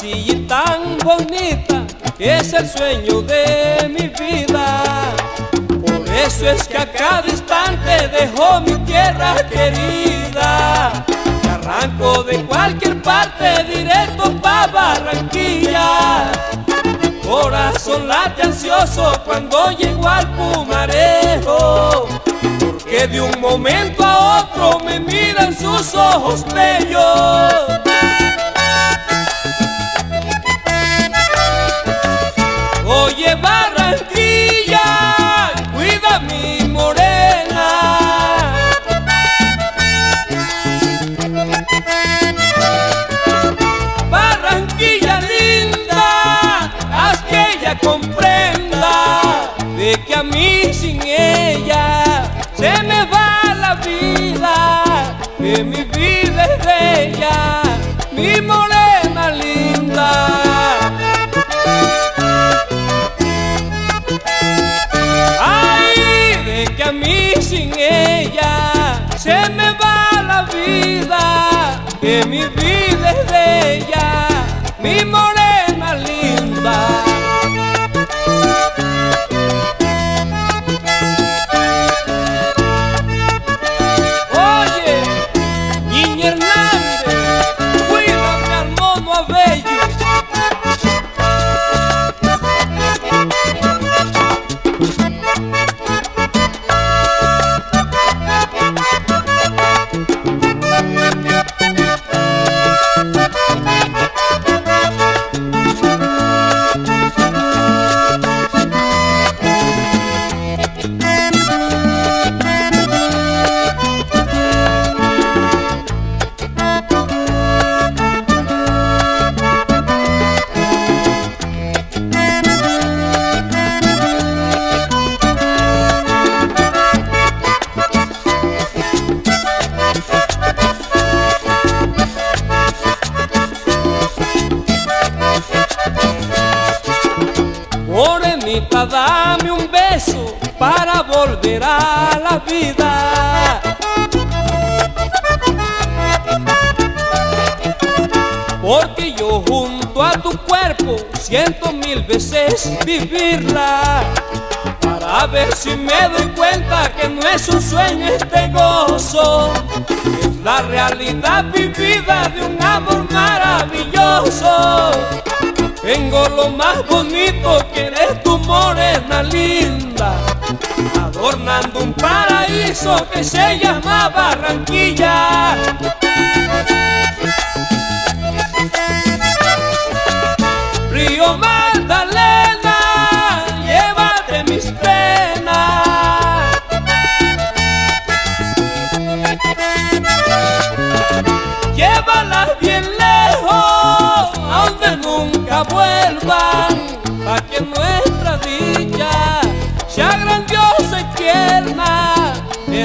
Y tan bonita, es el sueño de mi vida. Por eso es que a cada instante dejo mi tierra querida. Y arranco de cualquier parte directo pa' Barranquilla. Corazón late ansioso cuando llego al Pumarejo. Porque de un momento a otro me miran sus ojos bellos. Mí sin ella se me va la vida, que mi vida es ella, mi morena linda. Ay, de que a mí sin ella se me va la vida, que mi vida Dame un beso para volver a la vida. Porque yo junto a tu cuerpo siento mil veces vivirla. Para ver si me doy cuenta que no es un sueño este gozo. Es la realidad vivida de un amor maravilloso. Tengo lo más bonito que eres tu morena linda, adornando un paraíso que se llama Barranquilla. Río Magdalena, llévate mis penas. Llévalas bien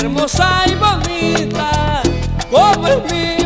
hermosa y bonita, como es mi